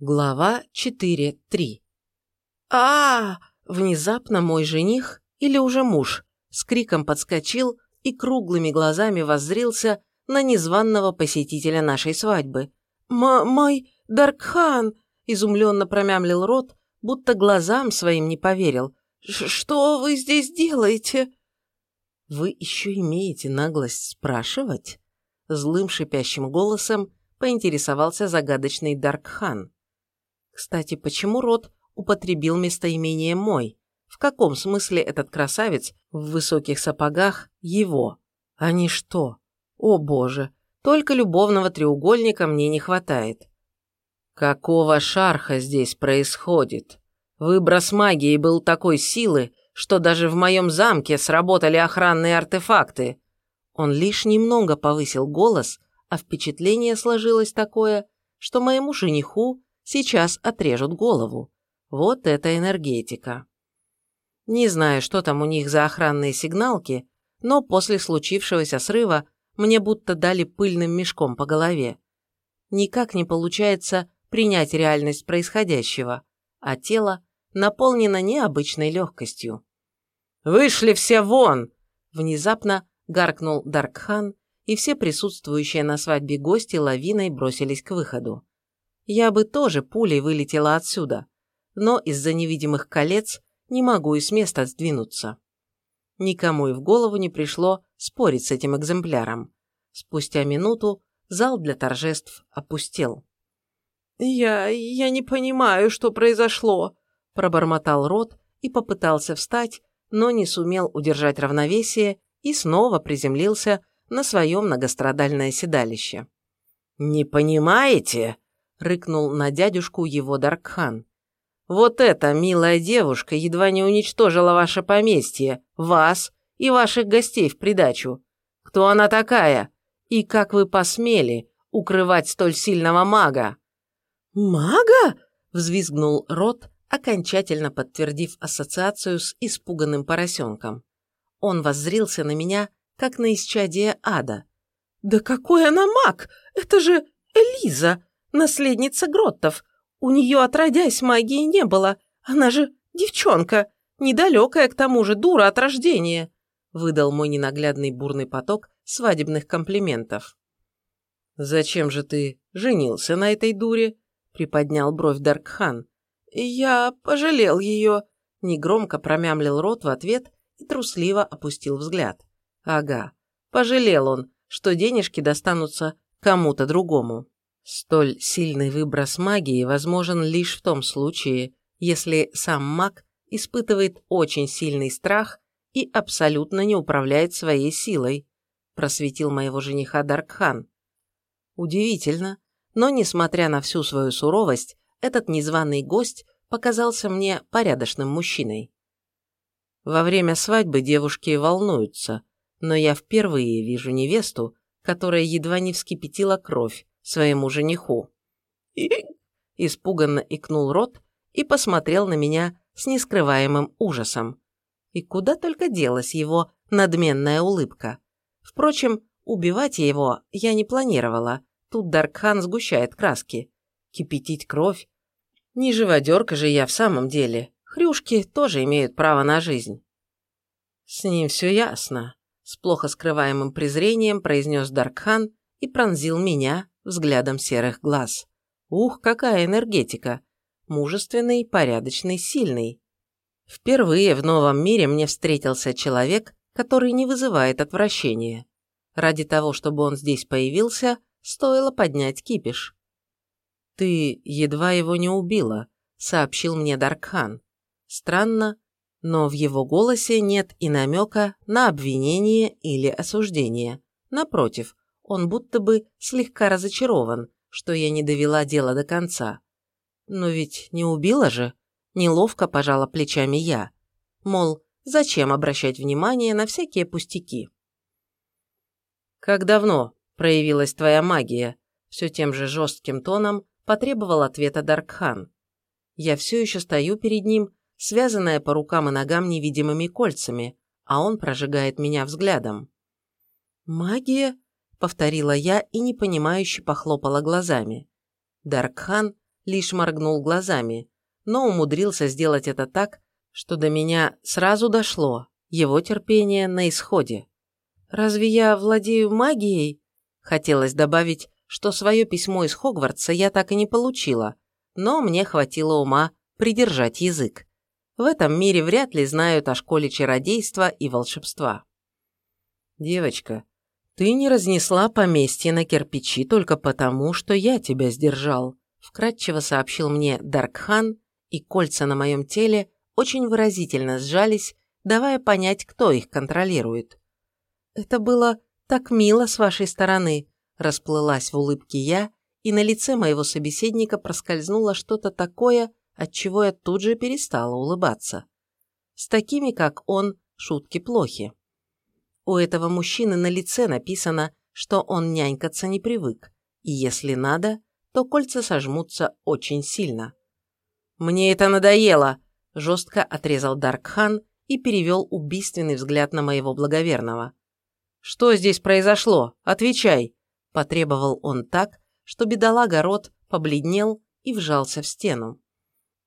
Глава 4.3 а, Внезапно мой жених, или уже муж, с криком подскочил и круглыми глазами воззрился на незваного посетителя нашей свадьбы. «Мой Даркхан!» – изумленно промямлил рот, будто глазам своим не поверил. «Что вы здесь делаете?» «Вы еще имеете наглость спрашивать?» Злым шипящим голосом поинтересовался загадочный Даркхан. Кстати, почему Рот употребил местоимение «мой»? В каком смысле этот красавец в высоких сапогах его? Не что? О боже, только любовного треугольника мне не хватает. Какого шарха здесь происходит? Выброс магии был такой силы, что даже в моем замке сработали охранные артефакты. Он лишь немного повысил голос, а впечатление сложилось такое, что моему жениху сейчас отрежут голову. Вот это энергетика. Не знаю, что там у них за охранные сигналки, но после случившегося срыва мне будто дали пыльным мешком по голове. Никак не получается принять реальность происходящего, а тело наполнено необычной легкостью. «Вышли все вон!» Внезапно гаркнул Даркхан, и все присутствующие на свадьбе гости лавиной бросились к выходу я бы тоже пулей вылетела отсюда, но из-за невидимых колец не могу и с места сдвинуться. Никому и в голову не пришло спорить с этим экземпляром. Спустя минуту зал для торжеств опустел. «Я... я не понимаю, что произошло», – пробормотал Рот и попытался встать, но не сумел удержать равновесие и снова приземлился на свое многострадальное седалище. «Не понимаете?» – рыкнул на дядюшку его Даркхан. «Вот эта милая девушка едва не уничтожила ваше поместье, вас и ваших гостей в придачу. Кто она такая? И как вы посмели укрывать столь сильного мага?» «Мага?» – взвизгнул Рот, окончательно подтвердив ассоциацию с испуганным поросенком. Он воззрился на меня, как на исчадие ада. «Да какой она маг! Это же Элиза! Наследница Гроттов. У нее, отродясь, магии не было. Она же девчонка. Недалекая, к тому же, дура от рождения. Выдал мой ненаглядный бурный поток свадебных комплиментов. «Зачем же ты женился на этой дуре?» – приподнял бровь Даркхан. «Я пожалел ее», – негромко промямлил рот в ответ и трусливо опустил взгляд. «Ага, пожалел он, что денежки достанутся кому-то другому». Столь сильный выброс магии возможен лишь в том случае, если сам маг испытывает очень сильный страх и абсолютно не управляет своей силой, просветил моего жениха Даркхан. Удивительно, но, несмотря на всю свою суровость, этот незваный гость показался мне порядочным мужчиной. Во время свадьбы девушки волнуются, но я впервые вижу невесту, которая едва не вскипятила кровь, своему жениху. Испуганно икнул рот и посмотрел на меня с нескрываемым ужасом. И куда только делась его надменная улыбка. Впрочем, убивать его я не планировала. Тут Даркхан сгущает краски. Кипятить кровь. Не живодерка же я в самом деле. Хрюшки тоже имеют право на жизнь. С ним все ясно. С плохо скрываемым презрением произнес Даркхан и пронзил меня взглядом серых глаз. Ух, какая энергетика! Мужественный, порядочный, сильный. Впервые в новом мире мне встретился человек, который не вызывает отвращения. Ради того, чтобы он здесь появился, стоило поднять кипиш. «Ты едва его не убила», — сообщил мне Даркхан. Странно, но в его голосе нет и намека на обвинение или осуждение. Напротив, он будто бы слегка разочарован, что я не довела дело до конца. Но ведь не убила же. Неловко пожала плечами я. Мол, зачем обращать внимание на всякие пустяки? «Как давно проявилась твоя магия?» Все тем же жестким тоном потребовал ответа Даркхан. Я все еще стою перед ним, связанная по рукам и ногам невидимыми кольцами, а он прожигает меня взглядом. «Магия?» — повторила я и непонимающе похлопала глазами. Даркхан лишь моргнул глазами, но умудрился сделать это так, что до меня сразу дошло, его терпение на исходе. «Разве я владею магией?» Хотелось добавить, что свое письмо из Хогвартса я так и не получила, но мне хватило ума придержать язык. В этом мире вряд ли знают о школе чародейства и волшебства. «Девочка, ты не разнесла поместье на кирпичи только потому, что я тебя сдержал», вкратчиво сообщил мне Даркхан, и кольца на моем теле очень выразительно сжались, давая понять, кто их контролирует. «Это было так мило с вашей стороны», расплылась в улыбке я, и на лице моего собеседника проскользнуло что-то такое, от чего я тут же перестала улыбаться. С такими, как он, шутки плохи. У этого мужчины на лице написано, что он нянькаться не привык, и если надо, то кольца сожмутся очень сильно. «Мне это надоело!» – жестко отрезал Даркхан и перевел убийственный взгляд на моего благоверного. «Что здесь произошло? Отвечай!» – потребовал он так, что бедолага рот побледнел и вжался в стену.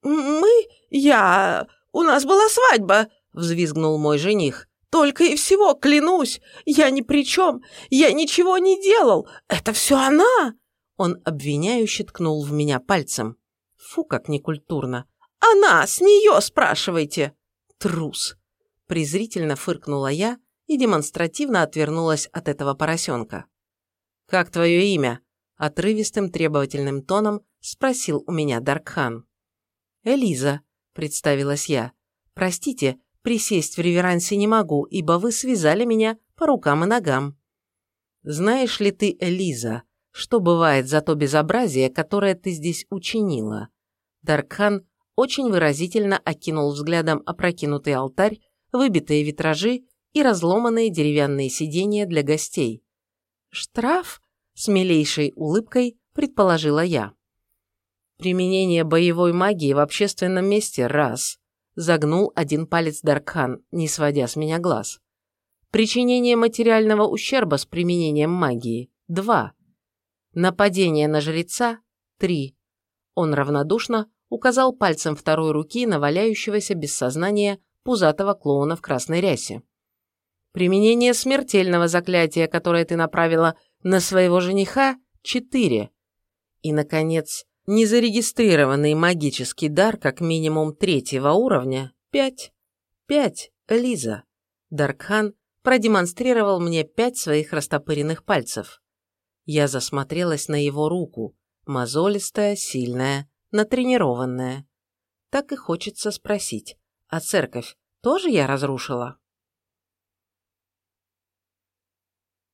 «Мы? Я... У нас была свадьба!» – взвизгнул мой жених. «Только и всего, клянусь! Я ни при чем! Я ничего не делал! Это все она!» Он обвиняюще ткнул в меня пальцем. Фу, как некультурно. «Она! С нее спрашивайте!» «Трус!» Презрительно фыркнула я и демонстративно отвернулась от этого поросенка. «Как твое имя?» Отрывистым требовательным тоном спросил у меня Даркхан. «Элиза», – представилась я. «Простите, присесть в реверансе не могу, ибо вы связали меня по рукам и ногам». «Знаешь ли ты, Элиза, что бывает за то безобразие, которое ты здесь учинила?» Даркхан очень выразительно окинул взглядом опрокинутый алтарь, выбитые витражи и разломанные деревянные сиденья для гостей. «Штраф?» – с милейшей улыбкой предположила я. Применение боевой магии в общественном месте – раз. Загнул один палец Даркхан, не сводя с меня глаз. Причинение материального ущерба с применением магии – два. Нападение на жреца – три. Он равнодушно указал пальцем второй руки на валяющегося без сознания пузатого клоуна в красной рясе. Применение смертельного заклятия, которое ты направила на своего жениха – четыре. И, наконец, Незарегистрированный магический дар как минимум третьего уровня – пять. Пять, Лиза. Даркхан продемонстрировал мне пять своих растопыренных пальцев. Я засмотрелась на его руку, мозолистая, сильная, натренированная. Так и хочется спросить, а церковь тоже я разрушила?